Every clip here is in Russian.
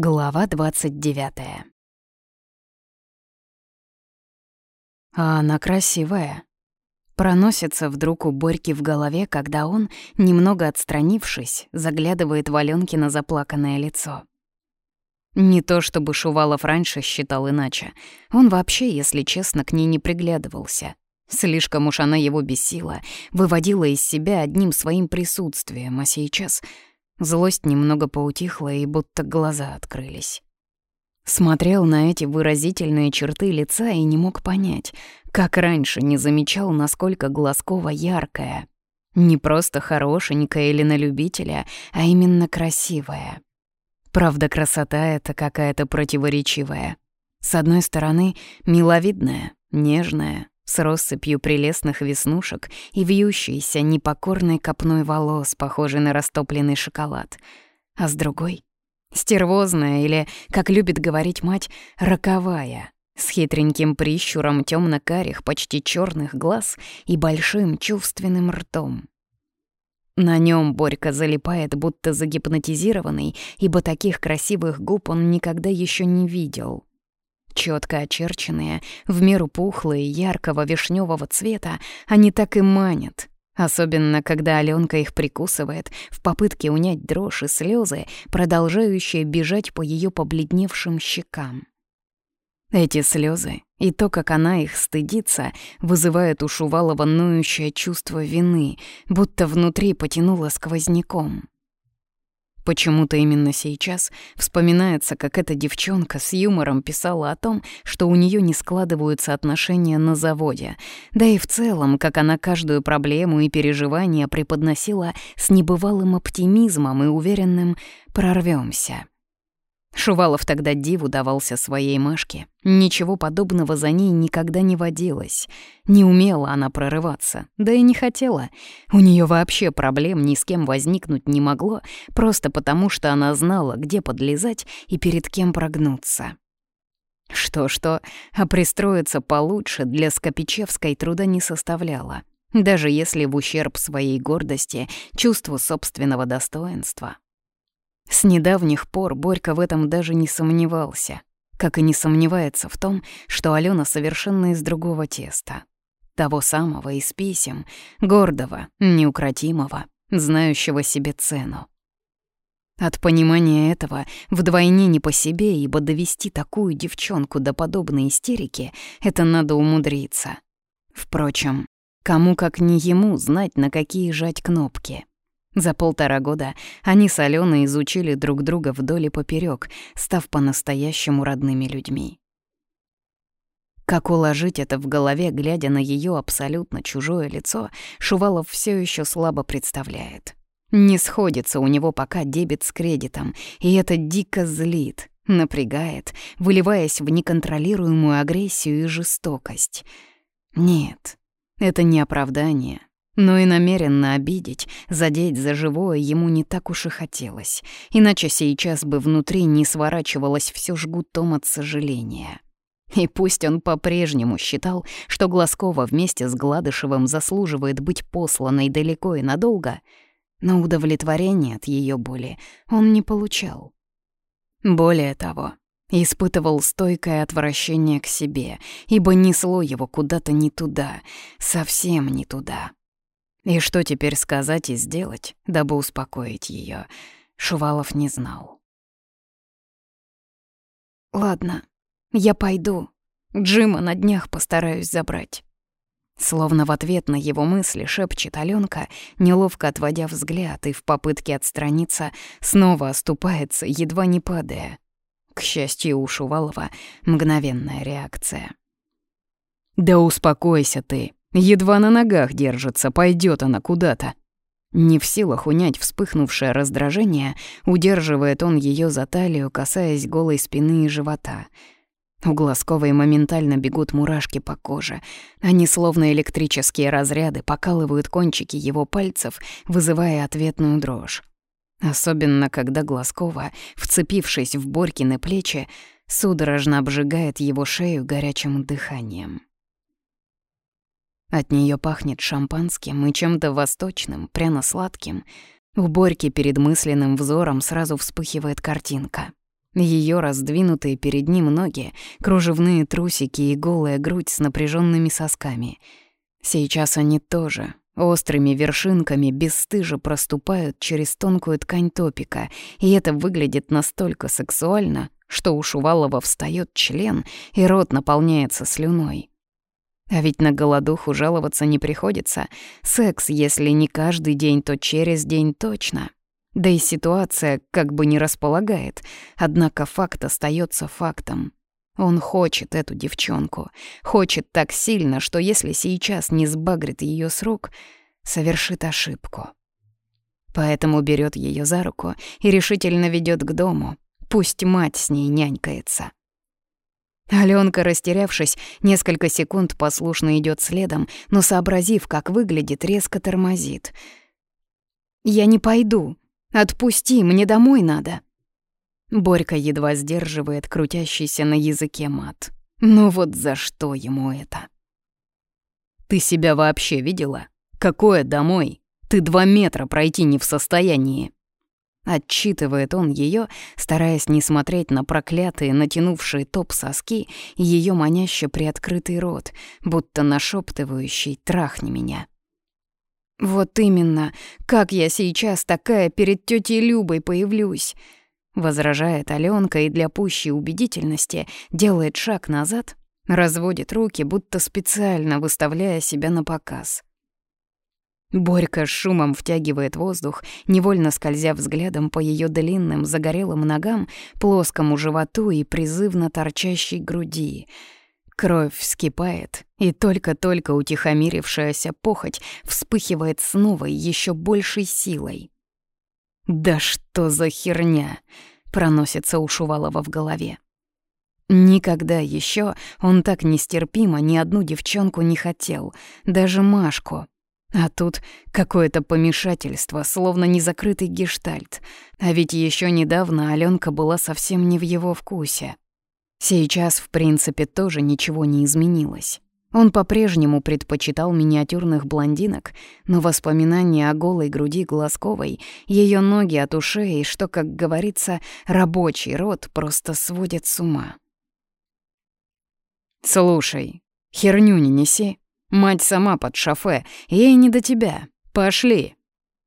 Глава 29 А она красивая. Проносится вдруг у Борьки в голове, когда он, немного отстранившись, заглядывает в Алёнкино заплаканное лицо. Не то чтобы Шувалов раньше считал иначе. Он вообще, если честно, к ней не приглядывался. Слишком уж она его бесила, выводила из себя одним своим присутствием, а сейчас злость немного поутихла и будто глаза открылись. Смотрел на эти выразительные черты лица и не мог понять, как раньше не замечал, насколько Глазкова яркая. Не просто хорошенькая или на любителя, а именно красивая. Правда, красота эта какая-то противоречивая. С одной стороны, миловидная, нежная, с россыпью прелестных веснушек и вьющейся непокорной копной волос, похожей на растопленный шоколад. А с другой — стервозная или, как любит говорить мать, роковая, с хитреньким прищуром темно-карих, почти черных глаз и большим чувственным ртом. На нем Борька залипает, будто загипнотизированный, ибо таких красивых губ он никогда еще не видел. Четко очерченные, в меру пухлые, яркого вишневого цвета, они так и манят. Особенно, когда Аленка их прикусывает в попытке унять дрожь и слезы, продолжающие бежать по ее побледневшим щекам. Эти слезы и то, как она их стыдится, вызывает у Шувалова ноющее чувство вины, будто внутри потянуло сквозняком. Почему-то именно сейчас вспоминается, как эта девчонка с юмором писала о том, что у нее не складываются отношения на заводе, да и в целом, как она каждую проблему и переживание преподносила с небывалым оптимизмом и уверенным «прорвемся». Шувалов тогда диву давался своей Машке. Ничего подобного за ней никогда не водилось. Не умела она прорываться, да и не хотела. У нее вообще проблем ни с кем возникнуть не могло, просто потому что она знала, где подлезать и перед кем прогнуться. Что-что, а пристроиться получше для Скопичевской труда не составляло, даже если в ущерб своей гордости, чувству собственного достоинства. С недавних пор Борька в этом даже не сомневался, как и не сомневается в том, что Алена совершенно из другого теста. Того самого из писем, гордого, неукротимого, знающего себе цену. От понимания этого вдвойне не по себе, ибо довести такую девчонку до подобной истерики — это надо умудриться. Впрочем, кому как не ему знать, на какие жать кнопки. За полтора года они с Аленой изучили друг друга вдоль и поперёк, став по-настоящему родными людьми. Как уложить это в голове, глядя на её абсолютно чужое лицо, Шувалов всё ещё слабо представляет. Не сходится у него пока дебет с кредитом, и это дико злит, напрягает, выливаясь в неконтролируемую агрессию и жестокость. Нет, это не оправдание, но и намеренно обидеть, задеть за живое ему не так уж и хотелось, иначе сейчас бы внутри не сворачивалось все жгутом от сожаления. И пусть он по-прежнему считал, что Глазкова вместе с Гладышевым заслуживает быть посланной далеко и надолго, но удовлетворения от ее боли он не получал. Более того, испытывал стойкое отвращение к себе, ибо несло его куда-то не туда, совсем не туда. И что теперь сказать и сделать, дабы успокоить ее, Шувалов не знал. «Ладно, я пойду. Джима на днях постараюсь забрать». Словно в ответ на его мысли шепчет Алёнка, неловко отводя взгляд и в попытке отстраниться снова оступается, едва не падая. К счастью, у Шувалова мгновенная реакция. «Да успокойся ты», Едва на ногах держится, пойдет она куда-то. Не в силах унять вспыхнувшее раздражение, удерживает он ее за талию, касаясь голой спины и живота. У Глазковой моментально бегут мурашки по коже. Они, словно электрические разряды, покалывают кончики его пальцев, вызывая ответную дрожь. Особенно, когда Глазкова, вцепившись в Борькины плечи, судорожно обжигает его шею горячим дыханием. От нее пахнет шампанским и чем-то восточным, пряно-сладким. У Борьки перед мысленным взором сразу вспыхивает картинка. Ее раздвинутые перед ним ноги, кружевные трусики и голая грудь с напряженными сосками. Сейчас они тоже острыми вершинками бесстыже проступают через тонкую ткань топика, и это выглядит настолько сексуально, что у Шувалова встает член, и рот наполняется слюной. А ведь на голодуху жаловаться не приходится. Секс, если не каждый день, то через день точно. Да и ситуация как бы не располагает, однако факт остается фактом. Он хочет эту девчонку, хочет так сильно, что если сейчас не сбагрит ее с рук, совершит ошибку. Поэтому берет ее за руку и решительно ведет к дому. Пусть мать с ней нянькается. Алёнка, растерявшись, несколько секунд послушно идет следом, но, сообразив, как выглядит, резко тормозит. «Я не пойду. Отпусти, мне домой надо». Борька едва сдерживает крутящийся на языке мат. Ну вот за что ему это? «Ты себя вообще видела? Какое домой? Ты два метра пройти не в состоянии». Отчитывает он ее, стараясь не смотреть на проклятые, натянувшие топ соски и ее маняще приоткрытый рот, будто нашептывающий «трахни меня». «Вот именно, как я сейчас такая перед тетей Любой появлюсь?» Возражает Аленка и для пущей убедительности делает шаг назад, разводит руки, будто специально выставляя себя на показ. Борька шумом втягивает воздух, невольно скользя взглядом по ее длинным загорелым ногам, плоскому животу и призывно торчащей груди. Кровь вскипает, и только-только утихомирившаяся похоть вспыхивает с новой, еще большей силой. «Да что за херня!» — проносится у Шувалова в голове. Никогда еще он так нестерпимо ни одну девчонку не хотел, даже Машку — а тут какое-то помешательство, словно незакрытый гештальт. А ведь еще недавно Аленка была совсем не в его вкусе. Сейчас, в принципе, тоже ничего не изменилось. Он по-прежнему предпочитал миниатюрных блондинок, но воспоминания о голой груди Глазковой, ее ноги от ушей и, что, как говорится, рабочий рот просто сводят с ума. «Слушай, херню не неси», Мать сама под шофе, ей не до тебя. Пошли!»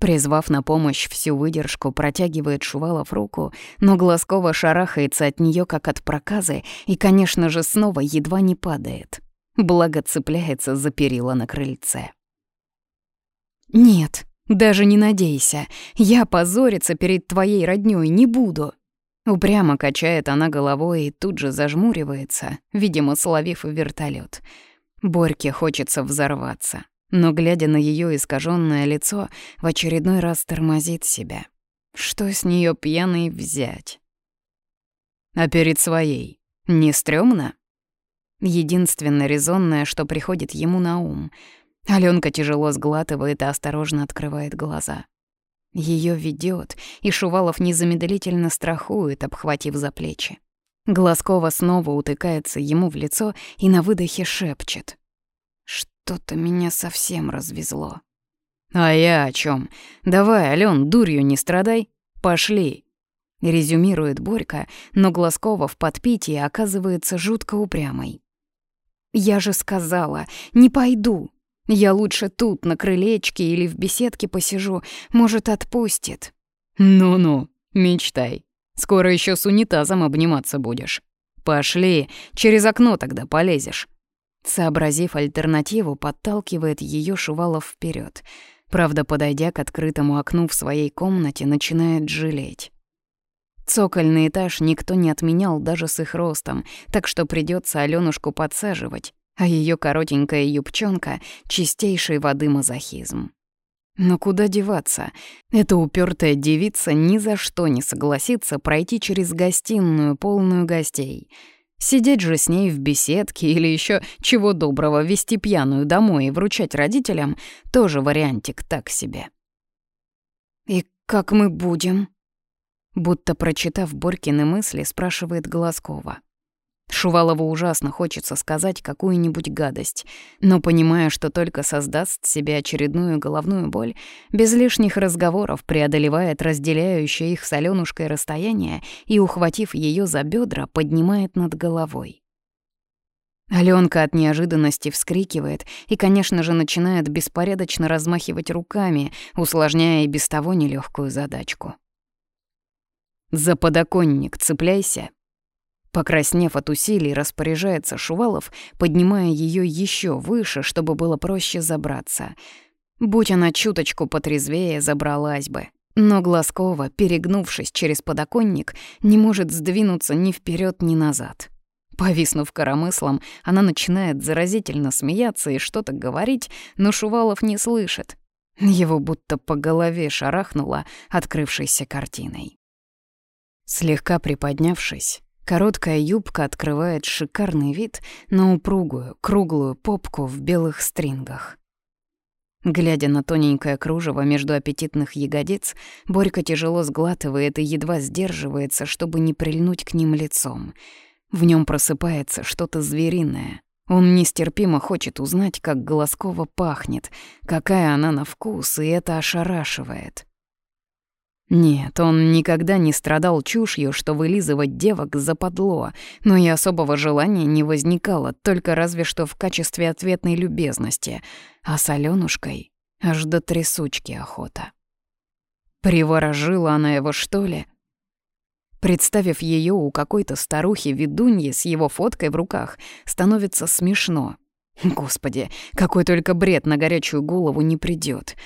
Призвав на помощь всю выдержку, протягивает Шувалов руку, но Глазкова шарахается от нее как от проказы и, конечно же, снова едва не падает. Благо цепляется за перила на крыльце. «Нет, даже не надейся. Я позориться перед твоей роднёй не буду». Упрямо качает она головой и тут же зажмуривается, видимо, словив вертолет. Борьке хочется взорваться, но, глядя на ее искаженное лицо, в очередной раз тормозит себя. Что с нее пьяный взять? А перед своей не стрёмно? Единственное резонное, что приходит ему на ум. Алёнка тяжело сглатывает и осторожно открывает глаза. Ее ведет, и Шувалов незамедлительно страхует, обхватив за плечи. Глазкова снова утыкается ему в лицо и на выдохе шепчет. «Что-то меня совсем развезло». «А я о чем? Давай, Ален, дурью не страдай. Пошли!» Резюмирует Борька, но Глазкова в подпитии оказывается жутко упрямой. «Я же сказала, не пойду. Я лучше тут, на крылечке или в беседке посижу, может, отпустит». «Ну-ну, мечтай. Скоро еще с унитазом обниматься будешь. Пошли, через окно тогда полезешь». Сообразив альтернативу, подталкивает ее Шувалов вперед. Правда, подойдя к открытому окну в своей комнате, начинает жалеть. Цокольный этаж никто не отменял даже с их ростом, так что придется Алёнушку подсаживать, а ее коротенькая юбчонка — чистейшей воды мазохизм. Но куда деваться? Эта упертая девица ни за что не согласится пройти через гостиную, полную гостей. Сидеть же с ней в беседке или еще чего доброго вести пьяную домой и вручать родителям — тоже вариантик так себе. «И как мы будем?» Будто прочитав Борькины мысли, спрашивает Глазкова. Шувалову ужасно хочется сказать какую-нибудь гадость, но понимая, что только создаст себе очередную головную боль, без лишних разговоров преодолевает разделяющее их с Алёнушкой расстояние и, ухватив ее за бедра, поднимает над головой. Алёнка от неожиданности вскрикивает и, конечно же, начинает беспорядочно размахивать руками, усложняя и без того нелегкую задачку. «За подоконник цепляйся!» Покраснев от усилий, распоряжается Шувалов, поднимая ее еще выше, чтобы было проще забраться. Будь она чуточку потрезвее, забралась бы. Но Глазкова, перегнувшись через подоконник, не может сдвинуться ни вперед, ни назад. Повиснув коромыслом, она начинает заразительно смеяться и что-то говорить, но Шувалов не слышит. Его будто по голове шарахнуло открывшейся картиной. Слегка приподнявшись, короткая юбка открывает шикарный вид на упругую, круглую попку в белых стрингах. Глядя на тоненькое кружево между аппетитных ягодиц, Борька тяжело сглатывает и едва сдерживается, чтобы не прильнуть к ним лицом — в нем просыпается что-то звериное. Он нестерпимо хочет узнать, как Голоскова пахнет, какая она на вкус, и это ошарашивает. Нет, он никогда не страдал чушью, что вылизывать девок западло, но и особого желания не возникало, только разве что в качестве ответной любезности, а с Алёнушкой аж до трясучки охота. Приворожила она его, что ли? Представив ее у какой-то старухи-ведуньи с его фоткой в руках, становится смешно. Господи, какой только бред на горячую голову не придет.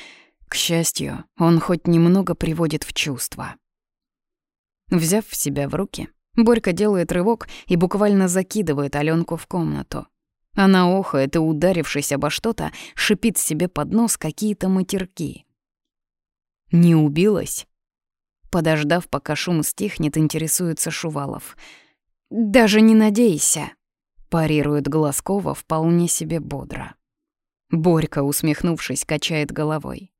К счастью, он хоть немного приводит в чувство. Взяв себя в руки, Борька делает рывок и буквально закидывает Аленку в комнату. Она охает и, ударившись обо что-то, шипит себе под нос какие-то матерки. «Не убилась?» Подождав, пока шум стихнет, интересуется Шувалов. «Даже не надейся», — парирует Глазкова вполне себе бодро. Борька, усмехнувшись, качает головой.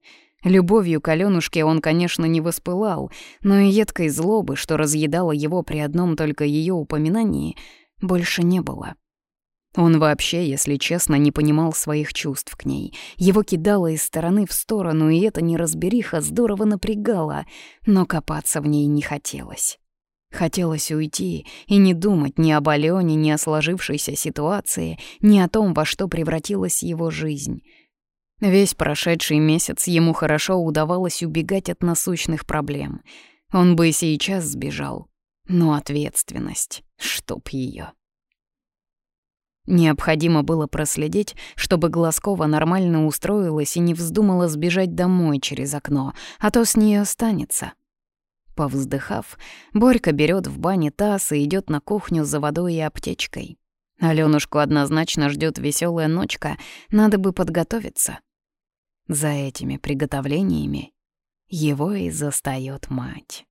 Любовью к Алёнушке он, конечно, не воспылал, но и едкой злобы, что разъедала его при одном только ее упоминании, больше не было. Он вообще, если честно, не понимал своих чувств к ней. Его кидало из стороны в сторону, и эта неразбериха здорово напрягала, но копаться в ней не хотелось. Хотелось уйти и не думать ни об Алене, ни о сложившейся ситуации, ни о том, во что превратилась его жизнь. Весь прошедший месяц ему хорошо удавалось убегать от насущных проблем. Он бы и сейчас сбежал. Но ответственность, чтоб ее. Необходимо было проследить, чтобы Глазкова нормально устроилась и не вздумала сбежать домой через окно, а то с нее останется. Повздыхав, Борька берет в бане таз и идет на кухню за водой и аптечкой. Алёнушку однозначно ждет веселая ночка, надо бы подготовиться. За этими приготовлениями его и застаёт мать.